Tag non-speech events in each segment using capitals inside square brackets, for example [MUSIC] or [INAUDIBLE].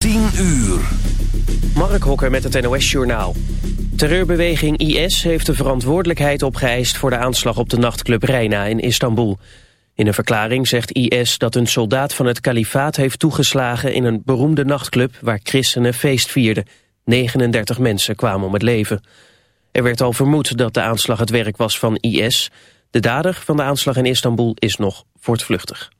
10 uur. Mark Hokker met het NOS-journaal. Terreurbeweging IS heeft de verantwoordelijkheid opgeëist... voor de aanslag op de nachtclub Reina in Istanbul. In een verklaring zegt IS dat een soldaat van het kalifaat heeft toegeslagen... in een beroemde nachtclub waar christenen feest vierden. 39 mensen kwamen om het leven. Er werd al vermoed dat de aanslag het werk was van IS. De dader van de aanslag in Istanbul is nog voortvluchtig.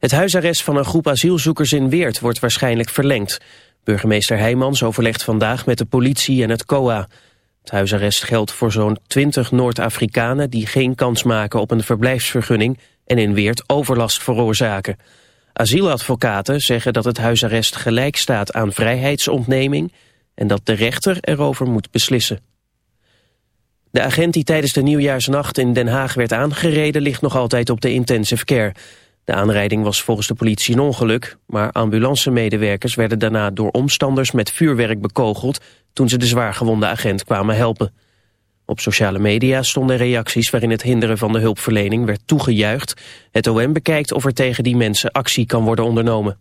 Het huisarrest van een groep asielzoekers in Weert wordt waarschijnlijk verlengd. Burgemeester Heijmans overlegt vandaag met de politie en het COA. Het huisarrest geldt voor zo'n 20 Noord-Afrikanen... die geen kans maken op een verblijfsvergunning... en in Weert overlast veroorzaken. Asieladvocaten zeggen dat het huisarrest gelijk staat aan vrijheidsontneming... en dat de rechter erover moet beslissen. De agent die tijdens de nieuwjaarsnacht in Den Haag werd aangereden... ligt nog altijd op de intensive care... De aanrijding was volgens de politie een ongeluk, maar ambulancemedewerkers werden daarna door omstanders met vuurwerk bekogeld toen ze de zwaargewonde agent kwamen helpen. Op sociale media stonden reacties waarin het hinderen van de hulpverlening werd toegejuicht. Het OM bekijkt of er tegen die mensen actie kan worden ondernomen.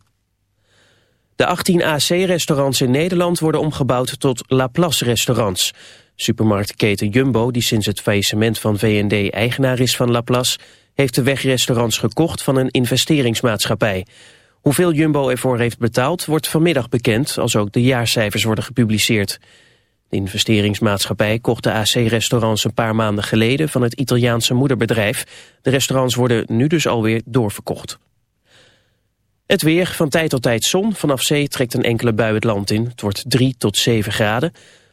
De 18 AC-restaurants in Nederland worden omgebouwd tot Laplace-restaurants. Supermarktketen Jumbo, die sinds het faillissement van V&D eigenaar is van Laplace heeft de wegrestaurants gekocht van een investeringsmaatschappij. Hoeveel Jumbo ervoor heeft betaald wordt vanmiddag bekend als ook de jaarcijfers worden gepubliceerd. De investeringsmaatschappij kocht de AC-restaurants een paar maanden geleden van het Italiaanse moederbedrijf. De restaurants worden nu dus alweer doorverkocht. Het weer, van tijd tot tijd zon. Vanaf zee trekt een enkele bui het land in. Het wordt 3 tot 7 graden.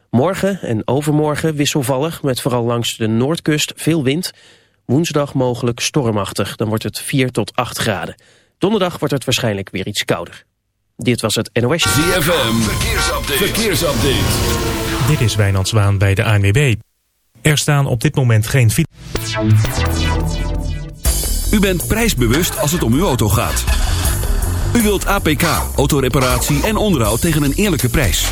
Morgen en overmorgen wisselvallig met vooral langs de noordkust veel wind. Woensdag mogelijk stormachtig, dan wordt het 4 tot 8 graden. Donderdag wordt het waarschijnlijk weer iets kouder. Dit was het NOS. ZFM, verkeersupdate. verkeersupdate. Dit is Wijnand Zwaan bij de ANWB. Er staan op dit moment geen fiets. U bent prijsbewust als het om uw auto gaat. U wilt APK, autoreparatie en onderhoud tegen een eerlijke prijs.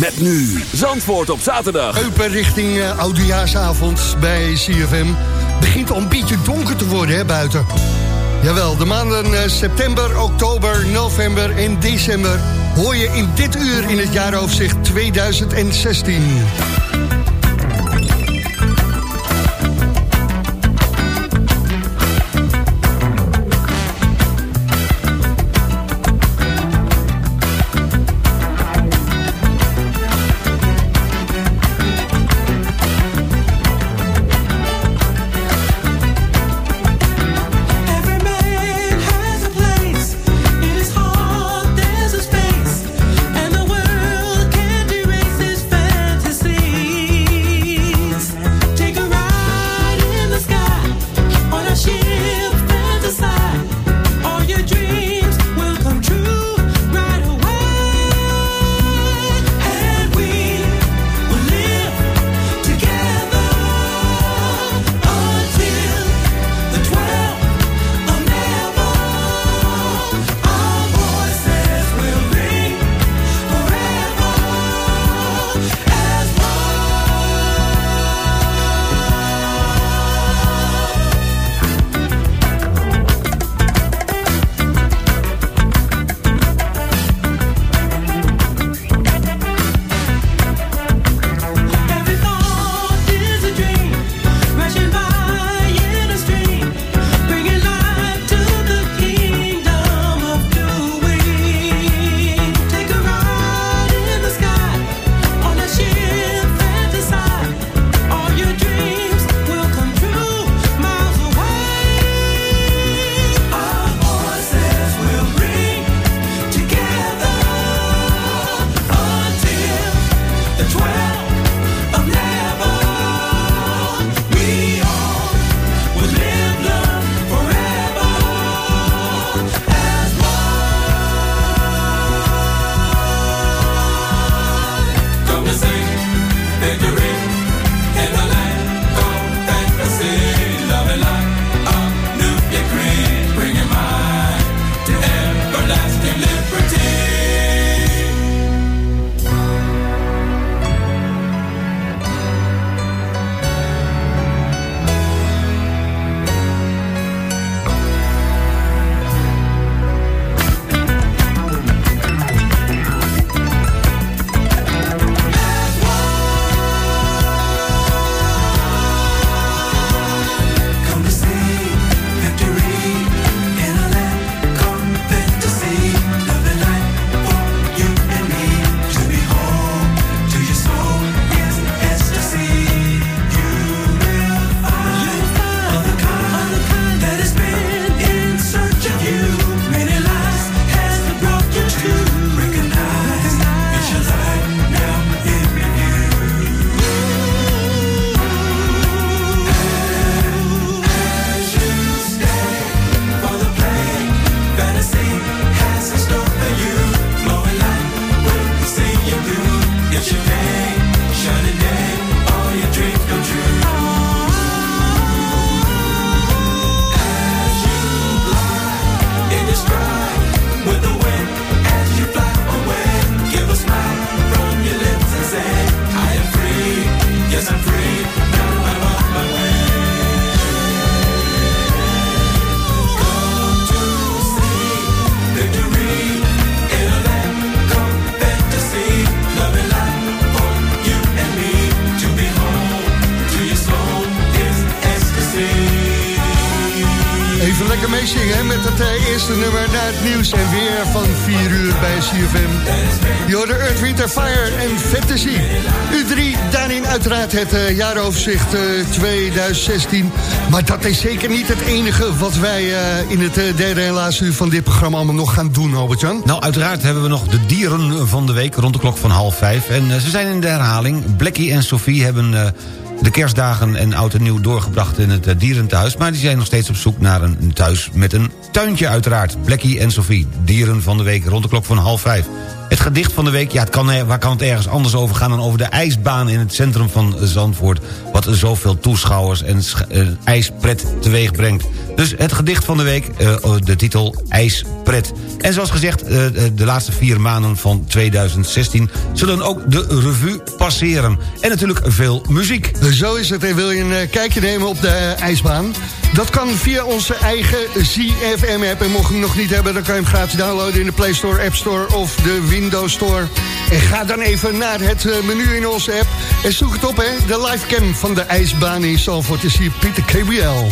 Met nu Zandvoort op zaterdag. Eupen richting uh, Oudejaarsavond bij CFM. Begint al een beetje donker te worden hè, buiten. Jawel, de maanden eh, september, oktober, november en december... hoor je in dit uur in het jaaroverzicht 2016. Earth, Fire en Fantasy. U3, daarin uiteraard het eh, jaaroverzicht eh, 2016. Maar dat is zeker niet het enige wat wij eh, in het eh, derde en laatste uur van dit programma allemaal nog gaan doen, Albert-Jan. Nou, uiteraard hebben we nog de dieren van de week rond de klok van half vijf. En eh, ze zijn in de herhaling. Blackie en Sophie hebben eh, de kerstdagen en oud en nieuw doorgebracht in het eh, dierenthuis. Maar die zijn nog steeds op zoek naar een thuis met een tuintje uiteraard. Blackie en Sophie, dieren van de week rond de klok van half vijf. Het gedicht van de week, ja, het kan, waar kan het ergens anders over gaan... dan over de ijsbaan in het centrum van Zandvoort... wat zoveel toeschouwers en eh, ijspret teweeg brengt. Dus het gedicht van de week, eh, de titel IJspret. En zoals gezegd, eh, de laatste vier maanden van 2016... zullen ook de revue passeren. En natuurlijk veel muziek. Zo is het. Wil je een kijkje nemen op de ijsbaan? Dat kan via onze eigen ZFM-app. En mocht je hem nog niet hebben, dan kan je hem gratis downloaden... in de Play Store, App Store of de Windows Store. En ga dan even naar het eh, menu in onze app. En zoek het op, hè. De livecam van de ijsbaan in Zalvoort. is hier Pieter KBL.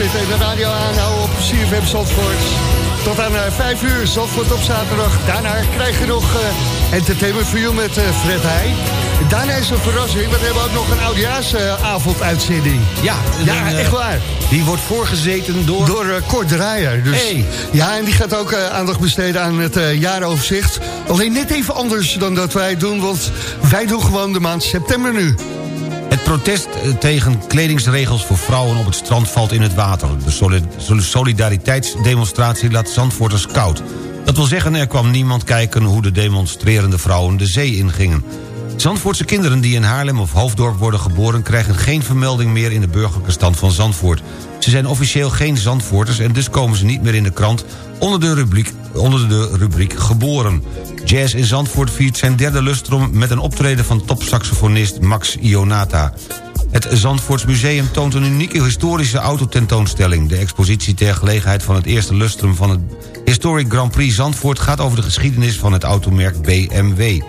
Zitten en de radio aanhouden op CFM Zandvoort. Tot aan uh, 5 uur, Zandvoort op zaterdag. Daarna krijg je nog uh, Entertainment for You met uh, Fred Heij. Daarna is een verrassing, want we hebben ook nog een oudejaarsavonduitzending. Ja, ja en, echt waar. Die wordt voorgezeten door... Door uh, Kort Draaier. Dus, Hey. Ja, en die gaat ook uh, aandacht besteden aan het uh, jaaroverzicht. Alleen net even anders dan dat wij doen, want wij doen gewoon de maand september nu. Protest eh, tegen kledingsregels voor vrouwen op het strand valt in het water. De solid solidariteitsdemonstratie laat Zandvoorters koud. Dat wil zeggen, er kwam niemand kijken hoe de demonstrerende vrouwen de zee ingingen. Zandvoortse kinderen die in Haarlem of Hoofddorp worden geboren... krijgen geen vermelding meer in de burgerlijke stand van Zandvoort. Ze zijn officieel geen Zandvoorters en dus komen ze niet meer in de krant... onder de rubriek, onder de rubriek geboren. Jazz in Zandvoort viert zijn derde lustrum... met een optreden van topsaxofonist Max Ionata. Het Zandvoorts Museum toont een unieke historische autotentoonstelling. De expositie ter gelegenheid van het eerste lustrum van het Historic Grand Prix Zandvoort... gaat over de geschiedenis van het automerk BMW.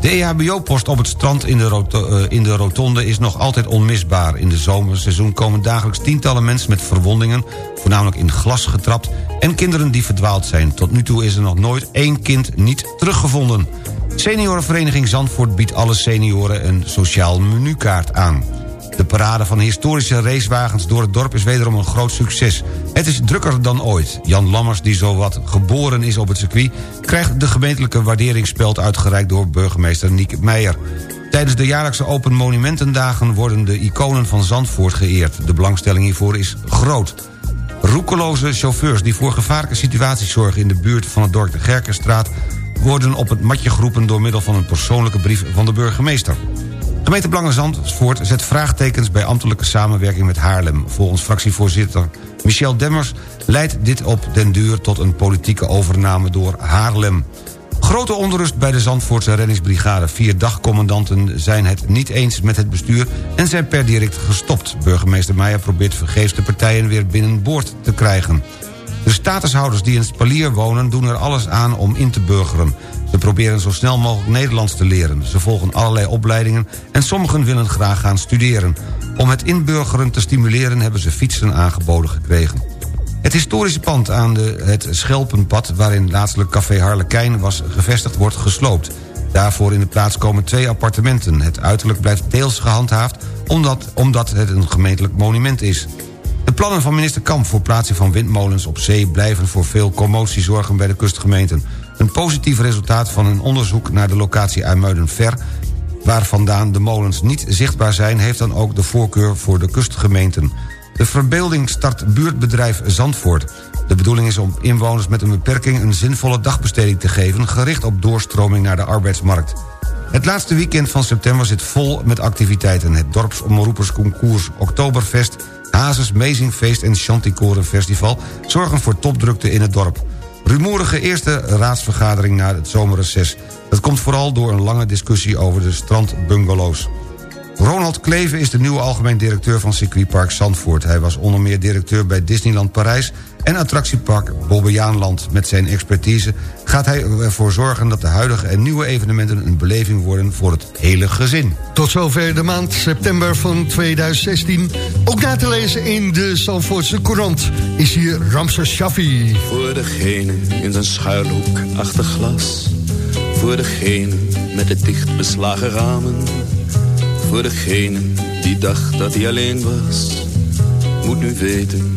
De EHBO-post op het strand in de, uh, in de rotonde is nog altijd onmisbaar. In de zomerseizoen komen dagelijks tientallen mensen met verwondingen... voornamelijk in glas getrapt... en kinderen die verdwaald zijn. Tot nu toe is er nog nooit één kind niet teruggevonden. Seniorenvereniging Zandvoort biedt alle senioren een sociaal menukaart aan. De parade van historische racewagens door het dorp is wederom een groot succes. Het is drukker dan ooit. Jan Lammers, die zowat geboren is op het circuit... krijgt de gemeentelijke waarderingsspeld uitgereikt door burgemeester Niek Meijer. Tijdens de jaarlijkse Open Monumentendagen worden de iconen van Zandvoort geëerd. De belangstelling hiervoor is groot. Roekeloze chauffeurs die voor gevaarlijke situaties zorgen... in de buurt van het dorp de Gerkenstraat... worden op het matje geroepen door middel van een persoonlijke brief van de burgemeester. Gemeente Belangen Zandvoort zet vraagtekens bij ambtelijke samenwerking met Haarlem. Volgens fractievoorzitter Michel Demmers leidt dit op den duur tot een politieke overname door Haarlem. Grote onrust bij de Zandvoortse reddingsbrigade. Vier dagcommandanten zijn het niet eens met het bestuur... en zijn per direct gestopt. Burgemeester Meijer probeert vergeefs de partijen weer binnenboord te krijgen. De statushouders die in Spalier wonen doen er alles aan om in te burgeren. Ze proberen zo snel mogelijk Nederlands te leren. Ze volgen allerlei opleidingen en sommigen willen graag gaan studeren. Om het inburgeren te stimuleren hebben ze fietsen aangeboden gekregen. Het historische pand aan de, het Schelpenpad... waarin laatstelijk Café Harlekijn was gevestigd, wordt gesloopt. Daarvoor in de plaats komen twee appartementen. Het uiterlijk blijft deels gehandhaafd... omdat, omdat het een gemeentelijk monument is. Plannen van minister Kamp voor plaatsing van windmolens op zee... blijven voor veel commotie zorgen bij de kustgemeenten. Een positief resultaat van een onderzoek naar de locatie IJmuiden-Ver... waar vandaan de molens niet zichtbaar zijn... heeft dan ook de voorkeur voor de kustgemeenten. De verbeelding start buurtbedrijf Zandvoort. De bedoeling is om inwoners met een beperking... een zinvolle dagbesteding te geven... gericht op doorstroming naar de arbeidsmarkt. Het laatste weekend van september zit vol met activiteiten. Het dorpsomroepersconcours Oktoberfest... Hazes Mezingfeest en Chanticoren Festival... zorgen voor topdrukte in het dorp. Rumoerige eerste raadsvergadering na het zomerreces. Dat komt vooral door een lange discussie over de strandbungalows. Ronald Kleven is de nieuwe algemeen directeur van circuitpark Zandvoort. Hij was onder meer directeur bij Disneyland Parijs... en attractiepark Bobbejaanland. Met zijn expertise gaat hij ervoor zorgen... dat de huidige en nieuwe evenementen een beleving worden voor het hele gezin. Tot zover de maand september van 2016. Ook na te lezen in de Zandvoortse Courant is hier Ramses Shaffi. Voor degene in zijn schuilhoek achter glas. Voor degene met de dicht beslagen ramen. Voor degene die dacht dat hij alleen was. Moet nu weten,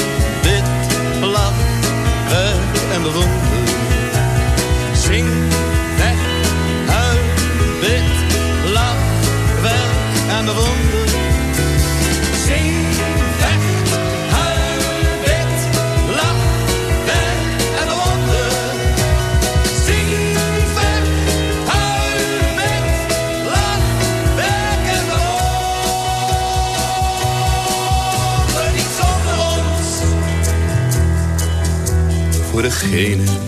weg en bewonder.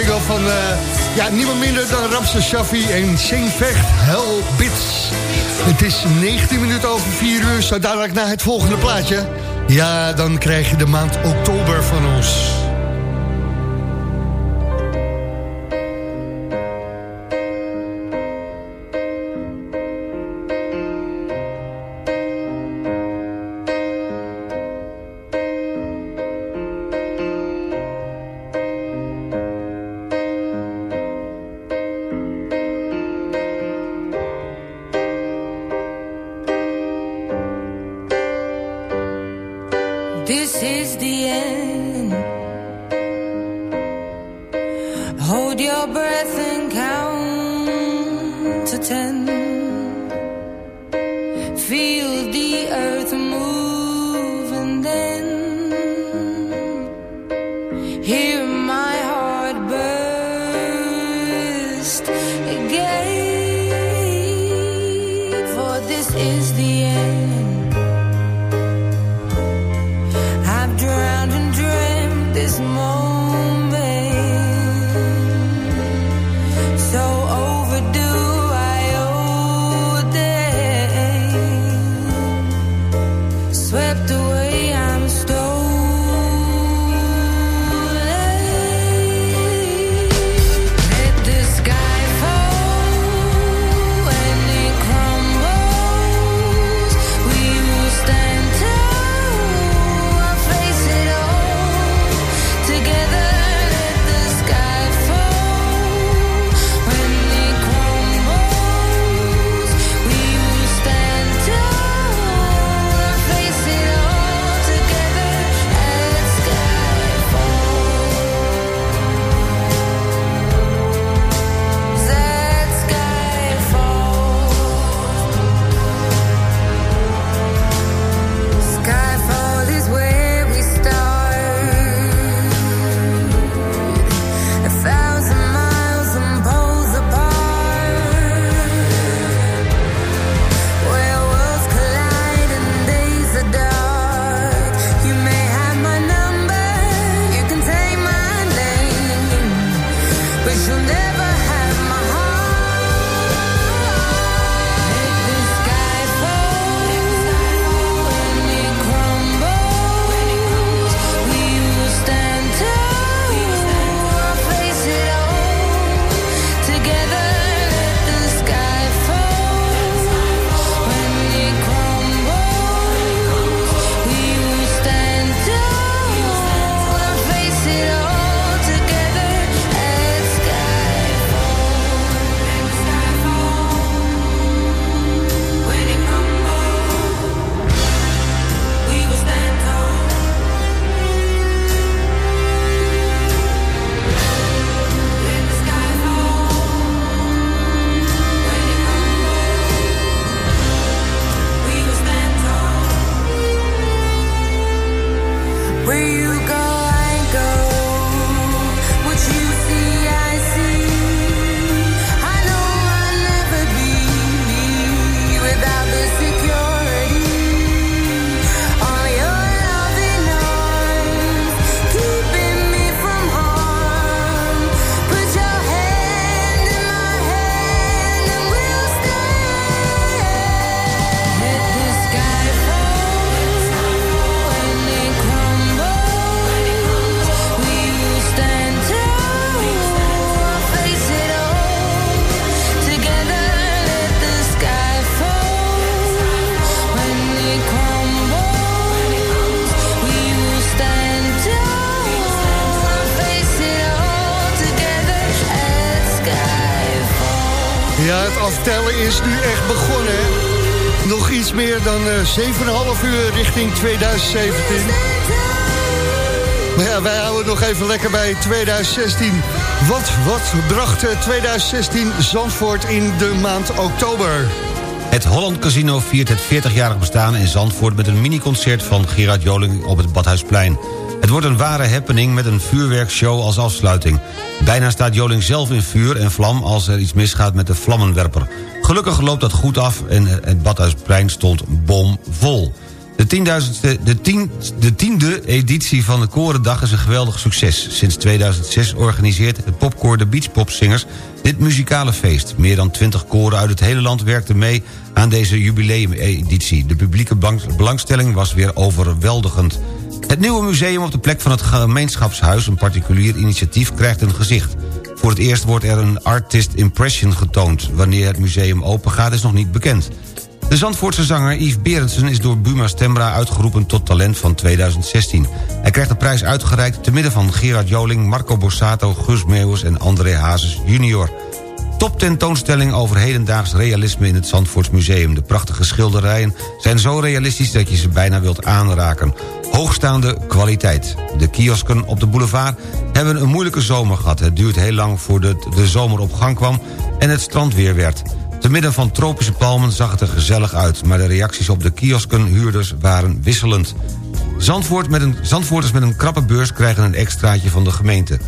Single van eh, ja, niemand minder dan Ramse Shaffi en Sing Vecht Hell Bits. Het is 19 minuten over 4 uur, zo dadelijk naar het volgende plaatje. Ja, dan krijg je de maand oktober van ons. 7,5 uur richting 2017. Maar ja, wij houden nog even lekker bij 2016. Wat, wat bracht eh, 2016 Zandvoort in de maand oktober? Het Holland Casino viert het 40-jarig bestaan in Zandvoort... met een mini-concert van Gerard Joling op het Badhuisplein. Het wordt een ware happening met een vuurwerkshow als afsluiting. Bijna staat Joling zelf in vuur en vlam als er iets misgaat met de vlammenwerper. Gelukkig loopt dat goed af en het Badhuisplein stond bomvol. De, de, tien, de tiende editie van de Korendag is een geweldig succes. Sinds 2006 organiseert het popkoor de Beachpopzingers dit muzikale feest. Meer dan 20 koren uit het hele land werkten mee aan deze jubileumeditie. De publieke belang- belangstelling was weer overweldigend. Het nieuwe museum op de plek van het gemeenschapshuis... een particulier initiatief, krijgt een gezicht. Voor het eerst wordt er een artist impression getoond. Wanneer het museum open gaat is nog niet bekend. De Zandvoortse zanger Yves Berendsen is door Buma Stemra uitgeroepen tot talent van 2016. Hij krijgt de prijs uitgereikt te midden van Gerard Joling, Marco Borsato, Gus Meeuwis en André Hazes junior. Top tentoonstelling over hedendaags realisme in het Zandvoorts Museum. De prachtige schilderijen zijn zo realistisch dat je ze bijna wilt aanraken. Hoogstaande kwaliteit. De kiosken op de boulevard hebben een moeilijke zomer gehad. Het duurt heel lang voordat de zomer op gang kwam en het strand weer werd. Te midden van tropische palmen zag het er gezellig uit... maar de reacties op de kioskenhuurders waren wisselend. Zandvoort met een, Zandvoorters met een krappe beurs krijgen een extraatje van de gemeente.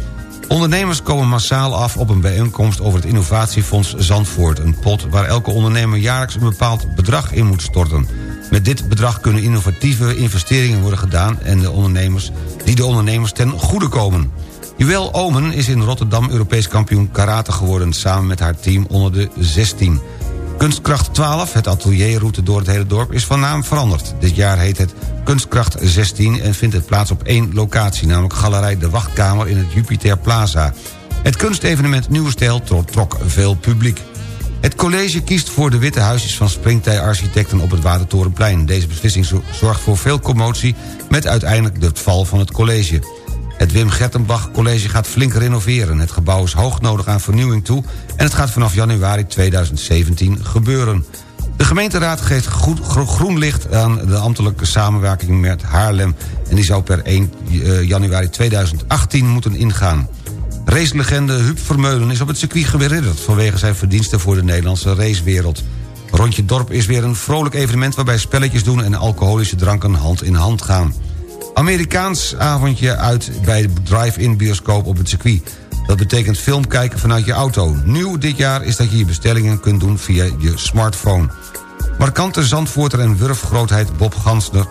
Ondernemers komen massaal af op een bijeenkomst over het innovatiefonds Zandvoort. Een pot waar elke ondernemer jaarlijks een bepaald bedrag in moet storten. Met dit bedrag kunnen innovatieve investeringen worden gedaan... en de ondernemers, die de ondernemers ten goede komen. Juwel Omen is in Rotterdam Europees kampioen karate geworden... samen met haar team onder de 16. Kunstkracht 12, het atelierroute door het hele dorp, is van naam veranderd. Dit jaar heet het Kunstkracht 16 en vindt het plaats op één locatie... namelijk Galerij De Wachtkamer in het Jupiter Plaza. Het kunstevenement Nieuwe Stijl trok, veel publiek. Het college kiest voor de witte huisjes van Springtij Architecten op het Watertorenplein. Deze beslissing zo- zorgt voor veel commotie met uiteindelijk de val van het college. Het Wim Gertenbach College gaat flink renoveren. Het gebouw is hoog nodig aan vernieuwing toe... en het gaat vanaf januari 2017 gebeuren. De gemeenteraad geeft goed, gro- groen licht aan de ambtelijke samenwerking met Haarlem... en die zou per 1 eh, januari 2018 moeten ingaan. Racelegende Huub Vermeulen is op het circuit geridderd... vanwege zijn verdiensten voor de Nederlandse racewereld. Rondje Dorp is weer een vrolijk evenement... waarbij spelletjes doen en alcoholische dranken hand in hand gaan. Amerikaans avondje uit bij de drive-in bioscoop op het circuit. Dat betekent film kijken vanuit je auto. Nieuw dit jaar is dat je je bestellingen kunt doen via je smartphone. Markante Zandvoorter en wurfgrootheid Bob Gansner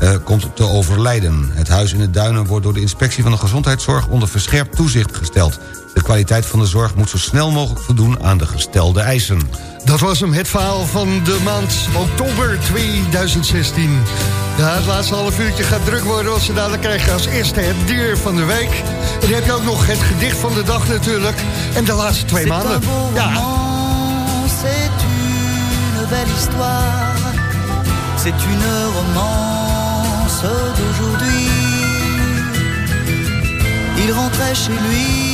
eh, komt te overlijden. Het huis in de Duinen wordt door de inspectie van de gezondheidszorg... onder verscherpt toezicht gesteld. De kwaliteit van de zorg moet zo snel mogelijk voldoen aan de gestelde eisen. Dat was hem, het verhaal van de maand oktober 2016. Ja, het laatste half uurtje gaat druk worden... want ze dadelijk krijgen als eerste het dier van de week. En dan heb je ook nog het gedicht van de dag natuurlijk. En de laatste twee maanden. Ja, C'est une belle histoire. C'est une romance d'aujourd'hui. Il rentrait chez lui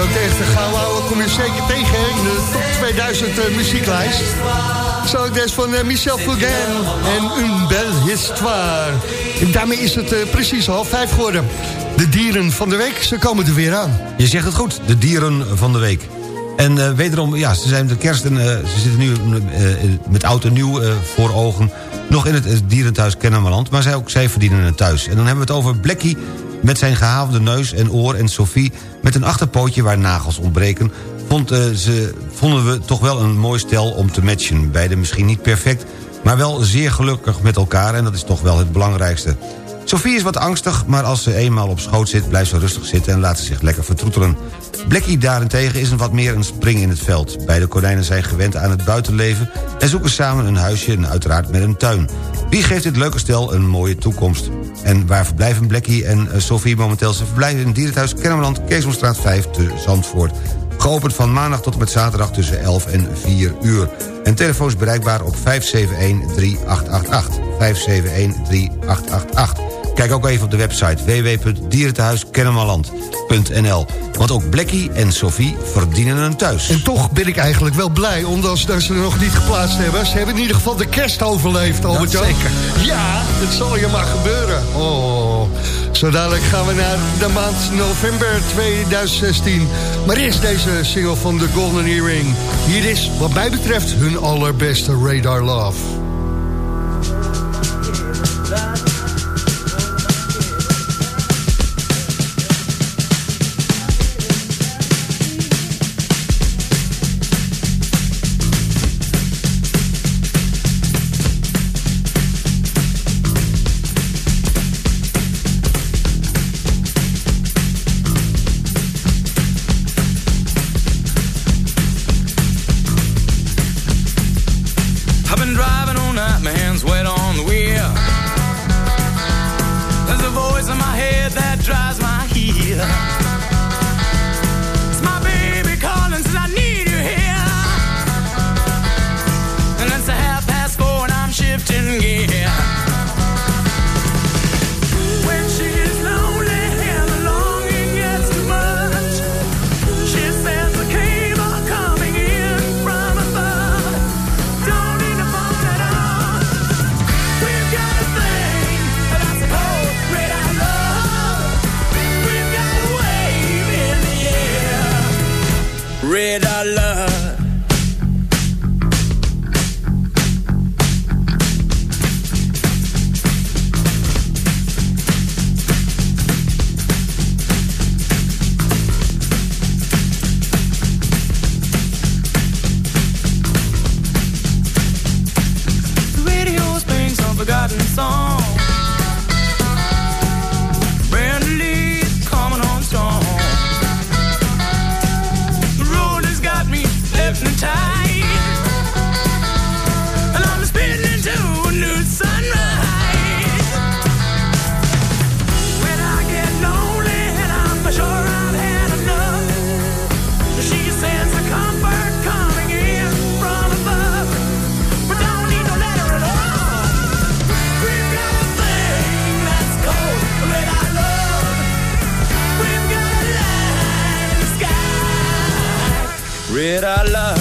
En ook de gouden kom je zeker tegen in de top 2000 eh, muzieklijst. Zo deze van eh, Michel Fugain en Une Belle Histoire. En daarmee is het eh, precies half vijf geworden. De dieren van de week, ze komen er weer aan. Je zegt het goed, de dieren van de week. En wederom, ja, ze zijn de kerst en ze zitten nu met oud en nieuw voor ogen... nog in het dierenthuis Kennemerland, maar zij, ook zij verdienen een thuis. En dan hebben we het over Blackie met zijn gehavende neus en oor... en Sophie met een achterpootje waar nagels ontbreken... Eh, ze, vonden we toch wel een mooi stel om te matchen. Beide misschien niet perfect, maar wel zeer gelukkig met elkaar... en dat is toch wel het belangrijkste. Sophie is wat angstig, maar als ze eenmaal op schoot zit... blijft ze rustig zitten en laat ze zich lekker vertroetelen. Blackie daarentegen is een wat meer een spring in het veld. Beide konijnen zijn gewend aan het buitenleven... en zoeken samen een huisje en uiteraard met een tuin. Wie geeft dit leuke stel een mooie toekomst? En waar verblijven Blackie en eh, Sophie momenteel? Ze verblijven in dierenthuis Kennemerland, Keesomstraat 5 te Zandvoort. Geopend van maandag tot en met zaterdag tussen 11 en 4 uur. En telefoon is bereikbaar op 571-3888. 571-3888. Kijk ook even op de website www.dierentehuiskennemerland.nl. Want ook Blackie en Sophie verdienen een thuis. En toch ben ik eigenlijk wel blij, ondanks dat ze er nog niet geplaatst hebben. Ze hebben in ieder geval de kerst overleefd, albert Dat zeker. Ja, het zal je maar gebeuren. Oh. Zo dadelijk gaan we naar de maand november 2016. Maar eerst deze single van The Golden Earring. Hier is, wat mij betreft, hun allerbeste Radar Love. Red eye love.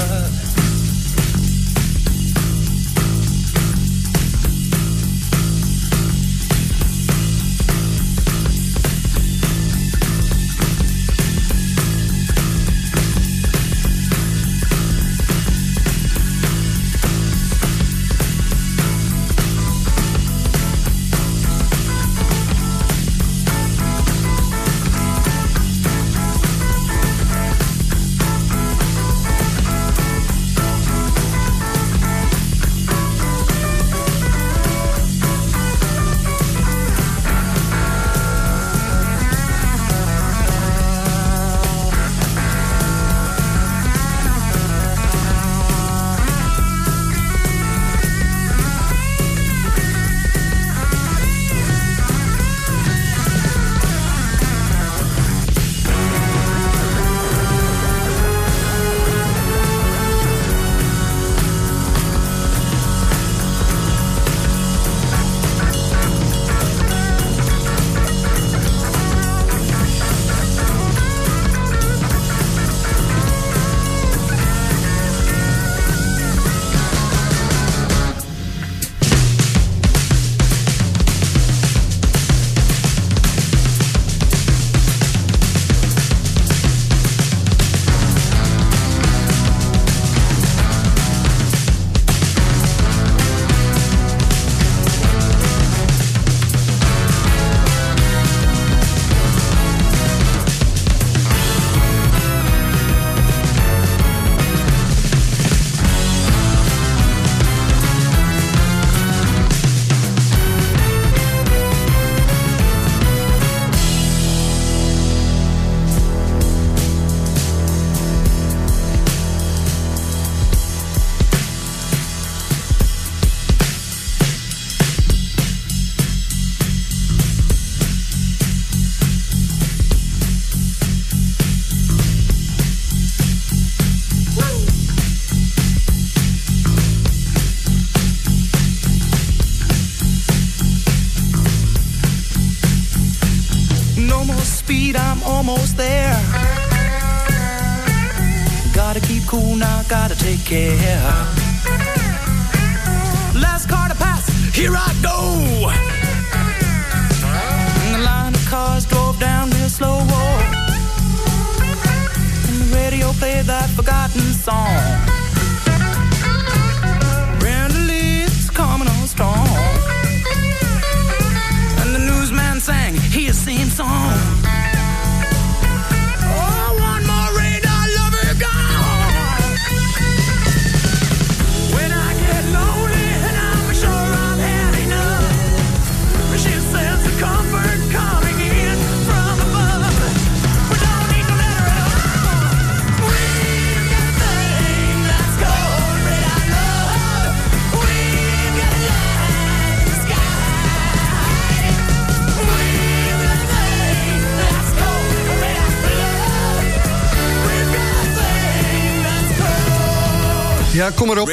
Maar op.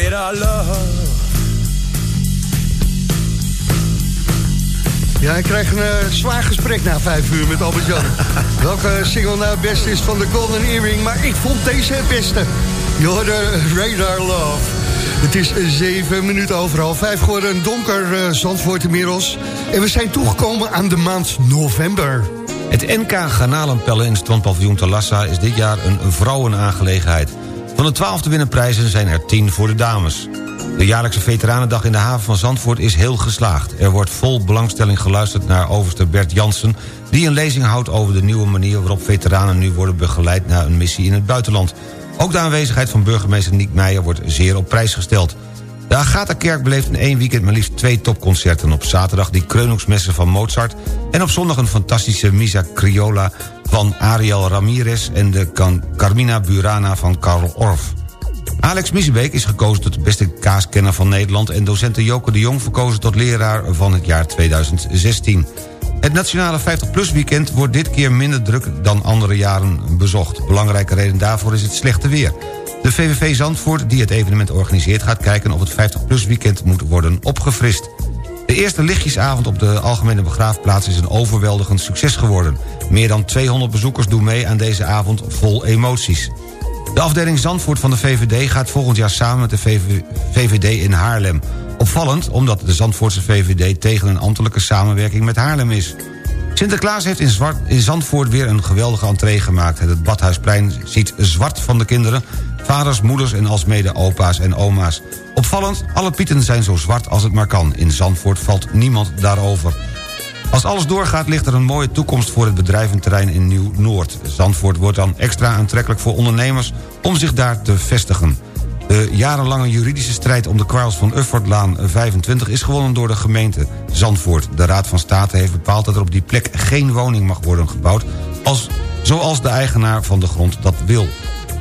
Ja, ik krijg een eh, zwaar gesprek na vijf uur met Albert-Jan. [LAUGHS] Welke single nou het beste is van de Golden Earring, maar ik vond deze het beste. Je hoorde Radar Love. Het is zeven minuten over half vijf geworden, een donker eh, Zandvoort inmiddels. En we zijn toegekomen aan de maand november. Het NK Garnalenpellen in het strandpaviljoen Talassa is dit jaar een vrouwenaangelegenheid. Van de twaalf te winnen prijzen zijn er tien voor de dames. De jaarlijkse Veteranendag in de haven van Zandvoort is heel geslaagd. Er wordt vol belangstelling geluisterd naar overste Bert Jansen... die een lezing houdt over de nieuwe manier waarop veteranen nu worden begeleid... naar een missie in het buitenland. Ook de aanwezigheid van burgemeester Niek Meijer wordt zeer op prijs gesteld. De Agatha-kerk beleeft in één weekend maar liefst twee topconcerten. Op zaterdag die Kreuningsmessen van Mozart... en op zondag een fantastische Misa Criolla van Ariel Ramirez... en de Carmina Burana van Karl Orff. Alex Miezebeek is gekozen tot de beste kaaskenner van Nederland... en docenten Joke de Jong verkozen tot leraar van het jaar 2016. Het Nationale 50PLUS weekend wordt dit keer minder druk dan andere jaren bezocht. Belangrijke reden daarvoor is het slechte weer. De VVV Zandvoort, die het evenement organiseert... gaat kijken of het 50PLUS weekend moet worden opgefrist. De eerste lichtjesavond op de Algemene Begraafplaats is een overweldigend succes geworden. Meer dan 200 bezoekers doen mee aan deze avond vol emoties. De afdeling Zandvoort van de VVD gaat volgend jaar samen met de VV VVD in Haarlem. Opvallend omdat de Zandvoortse VVD tegen een ambtelijke samenwerking met Haarlem is. Sinterklaas heeft in, zwart, in Zandvoort weer een geweldige entree gemaakt. Het Badhuisplein ziet zwart van de kinderen... vaders, moeders en alsmede opa's en oma's. Opvallend, alle pieten zijn zo zwart als het maar kan. In Zandvoort valt niemand daarover. Als alles doorgaat ligt er een mooie toekomst voor het bedrijventerrein in Nieuw-Noord. Zandvoort wordt dan extra aantrekkelijk voor ondernemers om zich daar te vestigen. De jarenlange juridische strijd om de kwarls van Uffortlaan 25 is gewonnen door de gemeente Zandvoort. De Raad van State heeft bepaald dat er op die plek geen woning mag worden gebouwd... Als, zoals de eigenaar van de grond dat wil.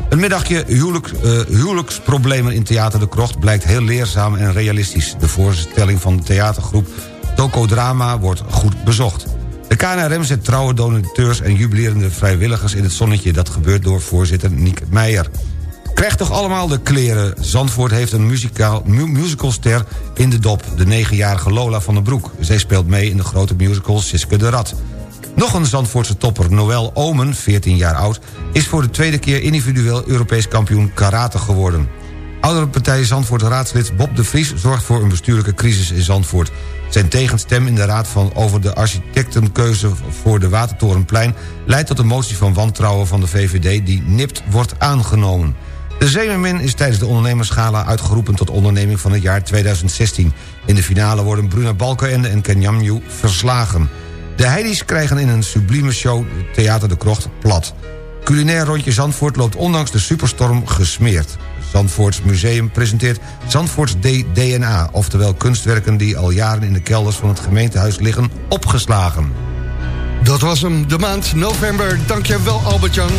Een middagje huwelijk, eh, huwelijksproblemen in Theater de Krocht... blijkt heel leerzaam en realistisch. De voorstelling van de theatergroep Tokodrama wordt goed bezocht. De KNRM zet trouwe donateurs en jubilerende vrijwilligers in het zonnetje. Dat gebeurt door voorzitter Niek Meijer. Krijgt toch allemaal de kleren. Zandvoort heeft een muzikaal, mu- musicalster in de dop. De negenjarige Lola van den Broek. Zij speelt mee in de grote musical Siske de Rat. Nog een Zandvoortse topper, Noël Omen, 14 jaar oud... is voor de tweede keer individueel Europees kampioen karate geworden. Oudere partij Zandvoort raadslid Bob de Vries... zorgt voor een bestuurlijke crisis in Zandvoort. Zijn tegenstem in de raad van over de architectenkeuze voor de Watertorenplein... leidt tot een motie van wantrouwen van de VVD die nipt wordt aangenomen. De Zeemermin is tijdens de ondernemerschala uitgeroepen tot onderneming van het jaar 2016. In de finale worden Bruna Balkenende en Kenyamju verslagen. De Heidi's krijgen in een sublieme show Theater de Krocht plat. Culinair rondje Zandvoort loopt ondanks de superstorm gesmeerd. Zandvoorts Museum presenteert Zandvoorts DNA... oftewel kunstwerken die al jaren in de kelders van het gemeentehuis liggen opgeslagen. Dat was hem, de maand november. Dankjewel Albert-Jan.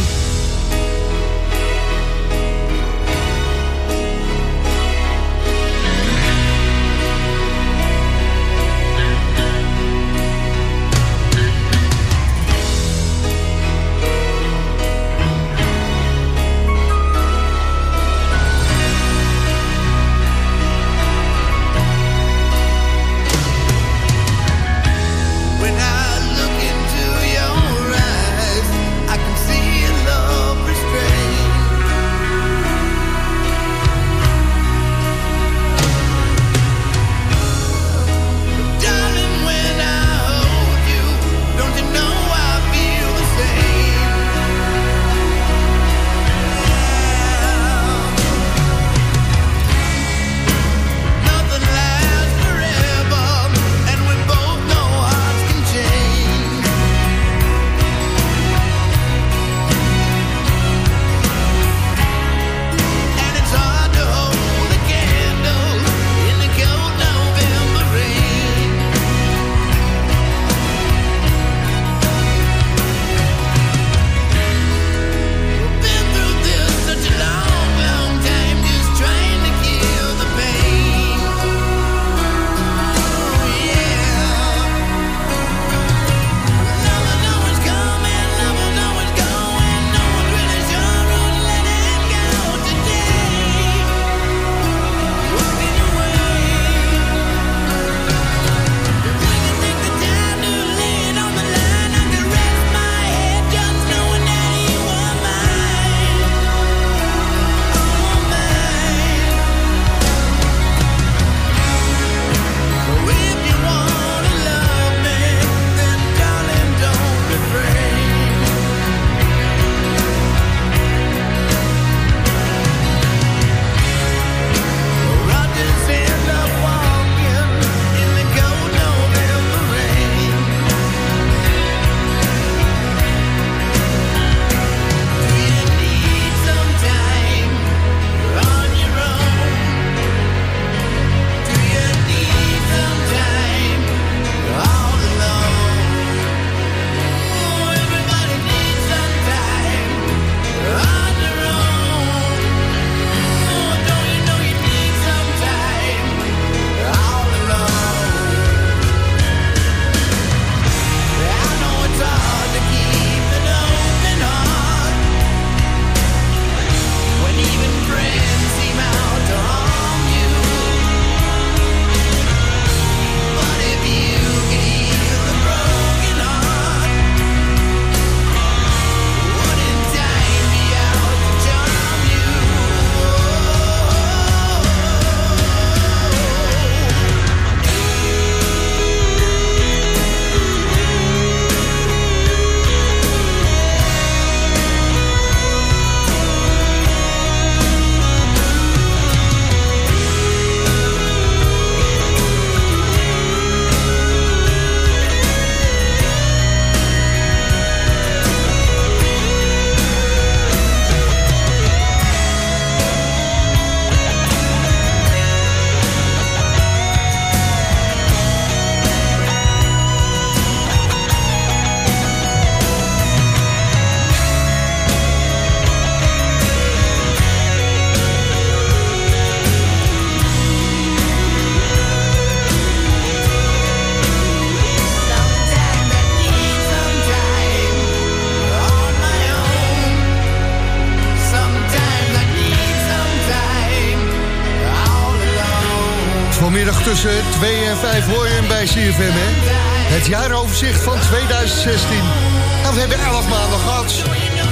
2016. Nou, we hebben 11 maanden gehad.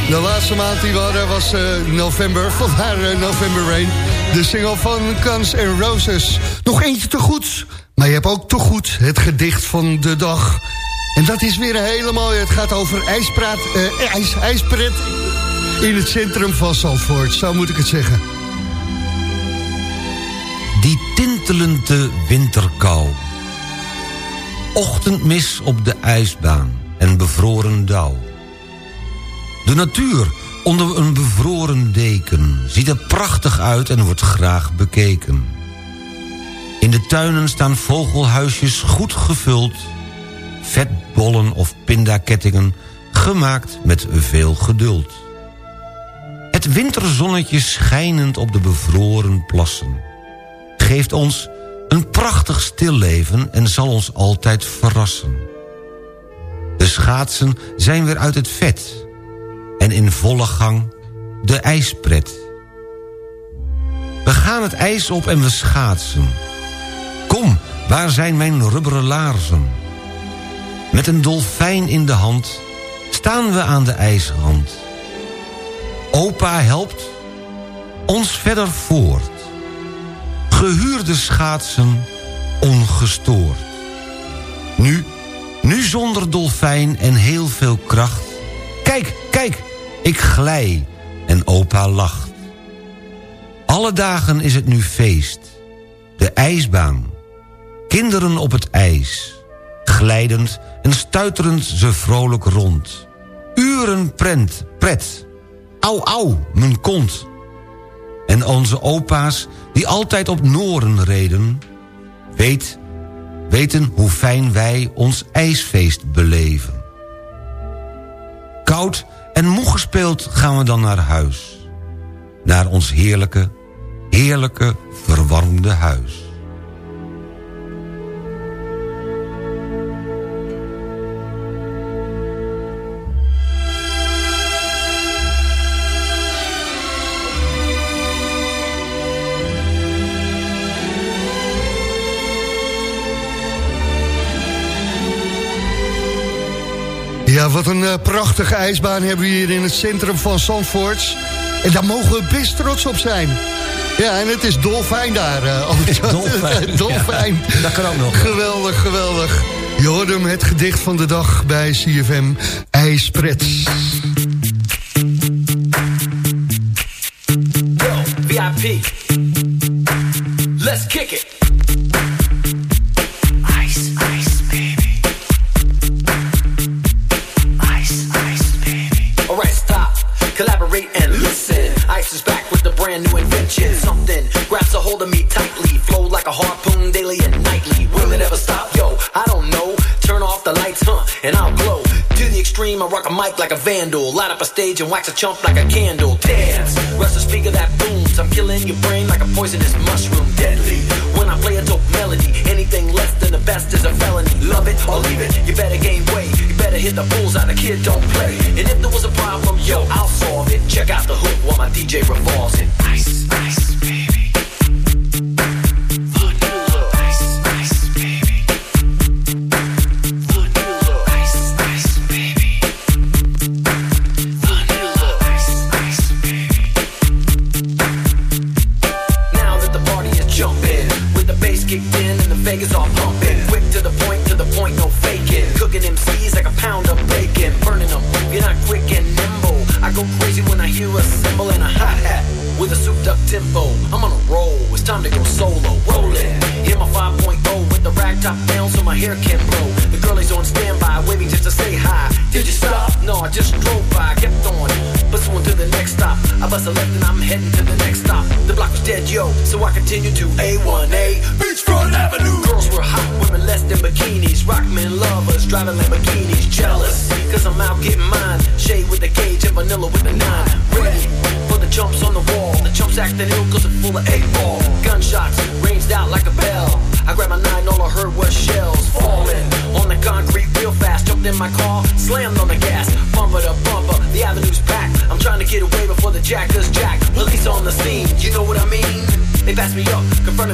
De laatste maand die we hadden was eh, november, [LAUGHS] vandaar uh, November Rain. De single van Guns N' Roses. Nog eentje te goed, maar je hebt ook te goed het gedicht van de dag. En dat is weer een hele mooie. Het gaat over ijspraat, eh, ijs, ijspret in het centrum van Zandvoort. Zo moet ik het zeggen. Die tintelende winterkou. Ochtendmis op de ijsbaan en bevroren dauw. De natuur onder een bevroren deken ziet er prachtig uit en wordt graag bekeken. In de tuinen staan vogelhuisjes goed gevuld... vetbollen of pindakettingen gemaakt met veel geduld. Het winterzonnetje schijnend op de bevroren plassen... geeft ons een prachtig stilleven en zal ons altijd verrassen. De schaatsen zijn weer uit het vet... en in volle gang de ijspret. We gaan het ijs op en we schaatsen. Kom, waar zijn mijn rubberen laarzen? Met een dolfijn in de hand staan we aan de ijsrand. Opa helpt ons verder voort. Gehuurde schaatsen ongestoord. Nu, zonder dolfijn en heel veel kracht. Kijk, kijk, ik glij en opa lacht. Alle dagen is het nu feest. De ijsbaan. Kinderen op het ijs. Glijdend en stuiterend ze vrolijk rond. Uren prent, pret. Au, au, mijn kont. En onze opa's, die altijd op Noren reden... Weet, weten hoe fijn wij ons ijsfeest beleven. Koud en moe gespeeld gaan we dan naar huis. Naar ons heerlijke, heerlijke, verwarmde huis. Wat een eh, prachtige ijsbaan hebben we hier in het centrum van Zandvoort. En daar mogen we best trots op zijn. Ja, en het is dolfijn daar. eh, Albert-Jan. Dolfijn, [LAUGHS] dolfijn. ja. Dat kan ook nog. Geweldig, geweldig. Je hoorde hem het gedicht van de dag bij CFM IJspret. Yo, VIP. Let's kick it. Extreme, I rock a mic like a vandal. Light up a stage and wax a chump like a candle. Dance, the speaker that booms. I'm killing your brain like a poisonous mushroom. Deadly. When I play a dope melody, anything less than the best is a felony. Love it or leave it, you better gain weight. You better hit the bullseye, the kid don't play. And if there was a problem, yo, I'll solve it. Check out the hook while my DJ revolves it.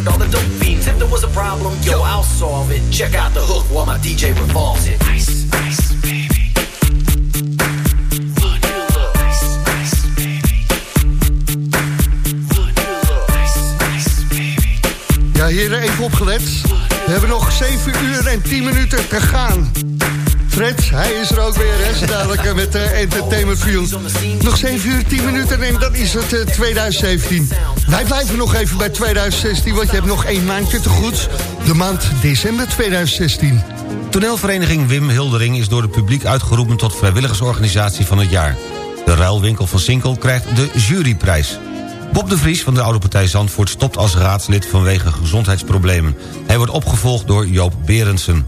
Confronted all the dope fiends. If there was a problem, Check out the hook while my DJ revolves it. Ice, ice, baby. Vanilla. Ice, ice, baby. Vanilla. Ice, ice, baby. Ja, heren, even opgelet. We hebben nog 7 uur en 10 minuten te gaan. Fred, hij is er ook weer, hè, dadelijk eh, met uh, Entertainment View. Nog 7 uur, 10 minuten en dat is het eh, 2017. Wij blijven nog even bij 2016, want je hebt nog één maandje te goed. De maand december 2016. Toneelvereniging Wim Hildering is door het publiek uitgeroepen tot vrijwilligersorganisatie van het jaar. De ruilwinkel van Sinkel krijgt de juryprijs. Bob de Vries van de oude partij Zandvoort stopt als raadslid vanwege gezondheidsproblemen. Hij wordt opgevolgd door Joop Berendsen.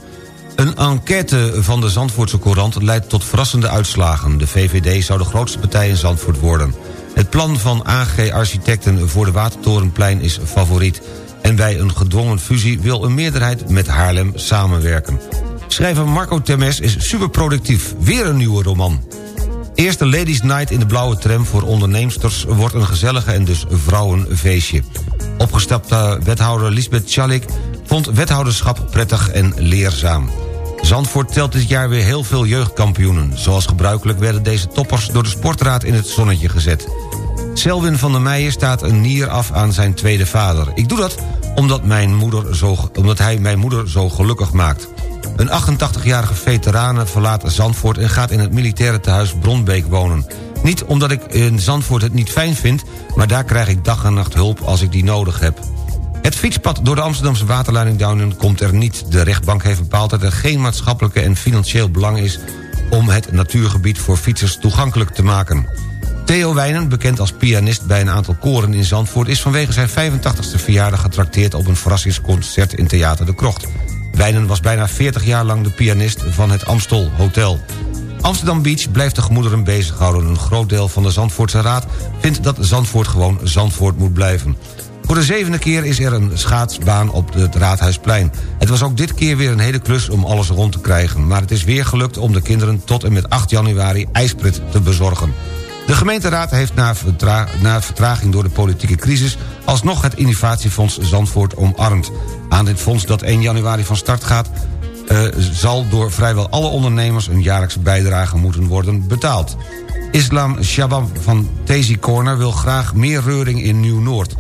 Een enquête van de Zandvoortse Courant leidt tot verrassende uitslagen. De VVD zou de grootste partij in Zandvoort worden. Het plan van AG Architecten voor de Watertorenplein is favoriet. En bij een gedwongen fusie wil een meerderheid met Haarlem samenwerken. Schrijver Marco Temes is superproductief. Weer een nieuwe roman. Eerste Ladies Night in de blauwe tram voor onderneemsters... wordt een gezellige en dus vrouwenfeestje. Opgestapte wethouder Lisbeth Chalik vond wethouderschap prettig en leerzaam. Zandvoort telt dit jaar weer heel veel jeugdkampioenen. Zoals gebruikelijk werden deze toppers door de sportraad in het zonnetje gezet. Selwin van der Meijen staat een nier af aan zijn tweede vader. Ik doe dat omdat, mijn moeder zo, omdat hij mijn moeder zo gelukkig maakt. Een 88-jarige veterane verlaat Zandvoort... en gaat in het militaire tehuis Bronbeek wonen. Niet omdat ik in Zandvoort het niet fijn vind... maar daar krijg ik dag en nacht hulp als ik die nodig heb. Het fietspad door de Amsterdamse waterleiding Duinen komt er niet. De rechtbank heeft bepaald dat er geen maatschappelijke en financieel belang is... om het natuurgebied voor fietsers toegankelijk te maken. Theo Wijnen, bekend als pianist bij een aantal koren in Zandvoort... is vanwege zijn 85e verjaardag getrakteerd op een verrassingsconcert in Theater de Krocht. Wijnen was bijna 40 jaar lang de pianist van het Amstel Hotel. Amsterdam Beach blijft de gemoederen bezighouden. Een groot deel van de Zandvoortse Raad vindt dat Zandvoort gewoon Zandvoort moet blijven. Voor de zevende keer is er een schaatsbaan op het Raadhuisplein. Het was ook dit keer weer een hele klus om alles rond te krijgen... maar het is weer gelukt om de kinderen tot en met 8 januari ijsprit te bezorgen. De gemeenteraad heeft na, na vertraging door de politieke crisis... alsnog het innovatiefonds Zandvoort omarmd. Aan dit fonds dat 1 januari van start gaat... eh, zal door vrijwel alle ondernemers een jaarlijkse bijdrage moeten worden betaald. Islam Shabam van Tezi Corner wil graag meer reuring in Nieuw-Noord.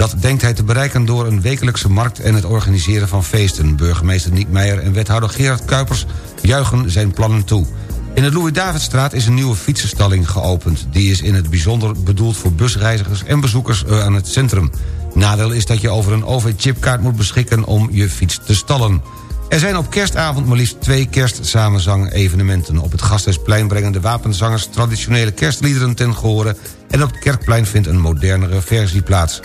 Dat denkt hij te bereiken door een wekelijkse markt en het organiseren van feesten. Burgemeester Niek Meijer en wethouder Gerard Kuipers juichen zijn plannen toe. In de Louis-Davidstraat is een nieuwe fietsenstalling geopend. Die is in het bijzonder bedoeld voor busreizigers en bezoekers eh, aan het centrum. Nadeel is dat je over een OV-chipkaart moet beschikken om je fiets te stallen. Er zijn op kerstavond maar liefst twee kerstsamenzang-evenementen. Op het Gasthuisplein brengen de wapenzangers traditionele kerstliederen ten gehore... en op het Kerkplein vindt een modernere versie plaats.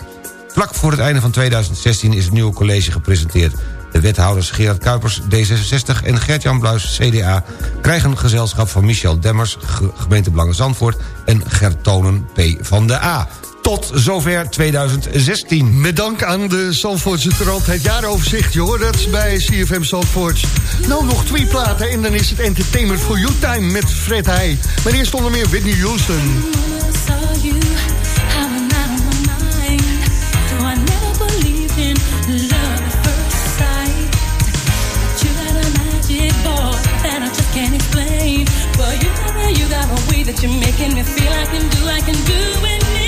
Vlak voor het einde van 2016 is het nieuwe college gepresenteerd. De wethouders Gerard Kuipers, D66 en Gert-Jan Bluis, CDA... krijgen gezelschap van Michel Demmers, ge- gemeente Belangen Zandvoort... en Gert Tonen, P van de A. Tot zover 2016. Met dank aan de Zandvoortse krant het jaaroverzicht. Je hoort het bij CFM Zandvoort. Nou, nog twee platen en dan is het Entertainment for You Time met Fred Heij. Maar eerst onder meer Whitney Houston. Can't explain. Well, you got you got a way that you're making me feel I can do, I can do anything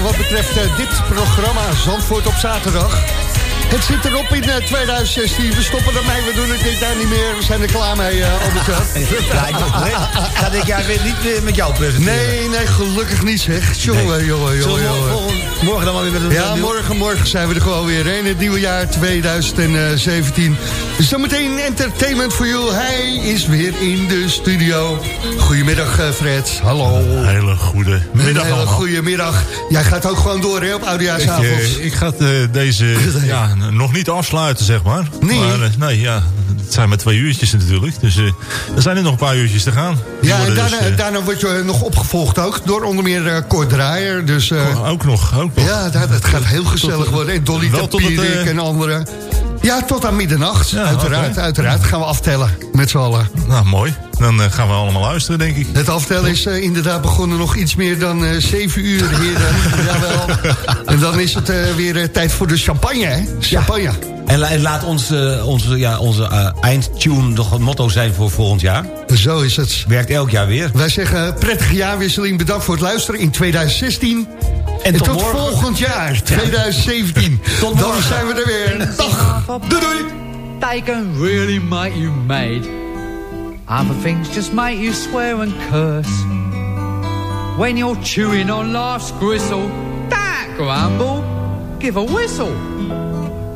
wat betreft eh, dit programma Zandvoort op zaterdag. Het zit erop in eh, 2016. We stoppen ermee, we doen het dit jaar niet meer. We zijn er klaar mee, uh, [LAUGHS] ik dat ik jaar weer niet eh, met jou presenteren. Nee, nee, gelukkig niet zeg. Jongen, jongen, jongen, morgen, dan maar weer met een Ja, nieuw- morgen, morgen zijn we er gewoon weer in het nieuwe jaar 2017. Dus zometeen entertainment voor jou. Hij is weer in de studio. Goedemiddag eh, Fred, hallo. Hele goede Een middag hele allemaal. goede middag. Jij gaat ook gewoon door hè, op Ik, Oudejaarsavond. eh, ik ga eh, deze [LAUGHS] ja, nog niet afsluiten, zeg maar. Nee. Maar, eh, nee, ja, het zijn maar twee uurtjes natuurlijk. Dus eh, er zijn er nog een paar uurtjes te gaan. Die Ja, en daarna, dus, eh, daarna word je nog opgevolgd ook door onder meer eh Kort Draaier. Dus, eh, ook nog, ook nog. Ja, dat, gaat heel gezellig Tot- worden. En Dolly eh, en anderen. Ja, tot aan middernacht. Ja, uiteraard, uiteraard. Gaan we aftellen met z'n allen. Nou, mooi. Dan eh, gaan we allemaal luisteren, denk ik. Het aftellen is eh, inderdaad begonnen nog iets meer dan eh, zeven uur, heren. [LAUGHS] Jawel. En dan is het weer tijd voor de champagne, hè? Champagne. En laat ons, eh, onze, ja, onze eh, eindtune nog een motto zijn voor volgend jaar. Zo is het. Werkt elk jaar weer. Wij zeggen prettige jaarwisseling. Bedankt voor het luisteren in 2016. En, tot volgend jaar, 2017. [LAUGHS] Tot Dan morgen. zijn we er weer. Dag. Doei doei. They can really make you mad. Other things just make you swear and curse. When you're chewing on life's gristle, that grumble, give a whistle.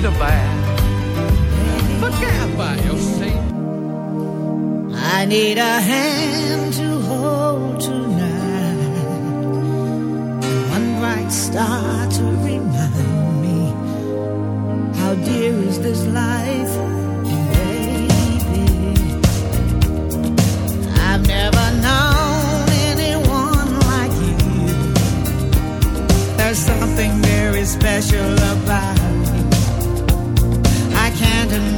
with a bow. Forget about your seat. I need a hand to hold tonight. One bright star to remind me how dear is this life, baby. I've never known anyone like you. There's something very special about you.